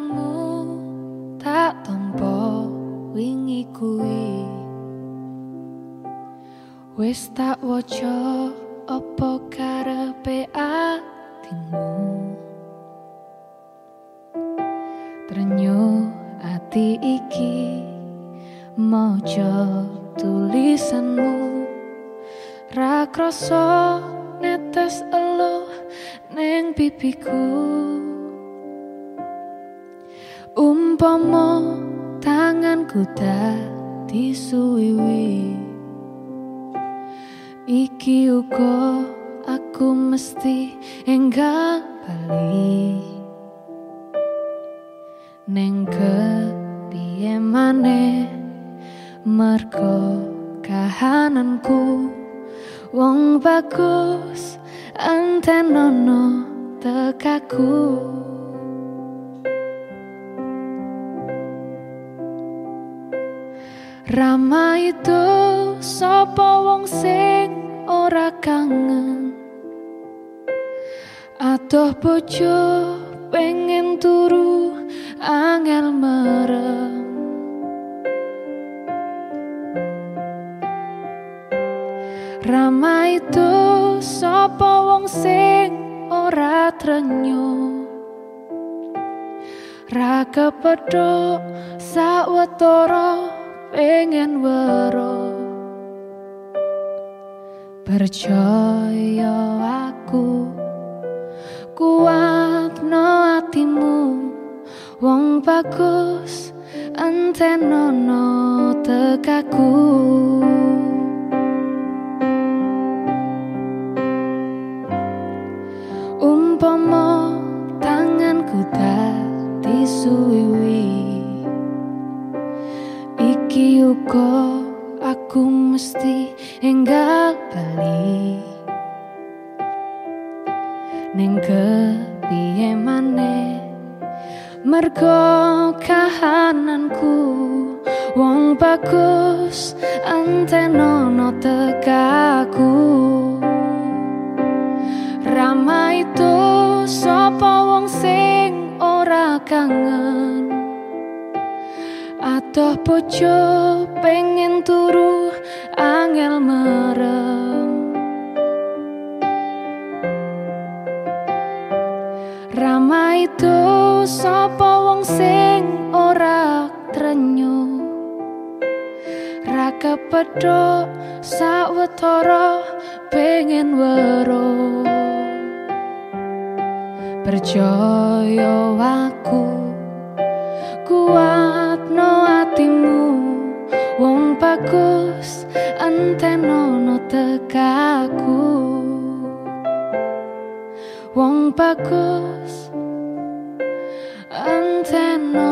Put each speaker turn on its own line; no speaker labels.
Sayangmu tak tompo wingi kuwi. Wis tak waca apa karepe atimu? Trenyo ati iki maca tulisanmu. Ra krasa netes eluh neng pipiku Umpama tanganku tak disuwiwi Iki uga aku mesti enggak bali. Neng kepiye maneh mergo kahananku? Wong bagus antenono tekaku Rama itu sapa wong sing ora kangen. Atoh bojo pengen turu angel merem. Rama itu sapa wong sing ora trenyo. Ra kepedhok sawetara pengen wero Percaya aku kuat no hatimu. Wong bagus antenono tekaku. Umpama tanganku tak disuwiwi Iki uga aku mesti enggal bali. Ning kepiye maneh? Mergo kahananku Wong bagus antenono tekaku. Rama itu sapa wong sing ora kangen Atoh bojo pengen turu angel merem. Rama itu sapa wong sing ora trenyo Ra kepedhok sawetara pengen weruh. Percaya aku antenono tekaku. Wong bagus antenono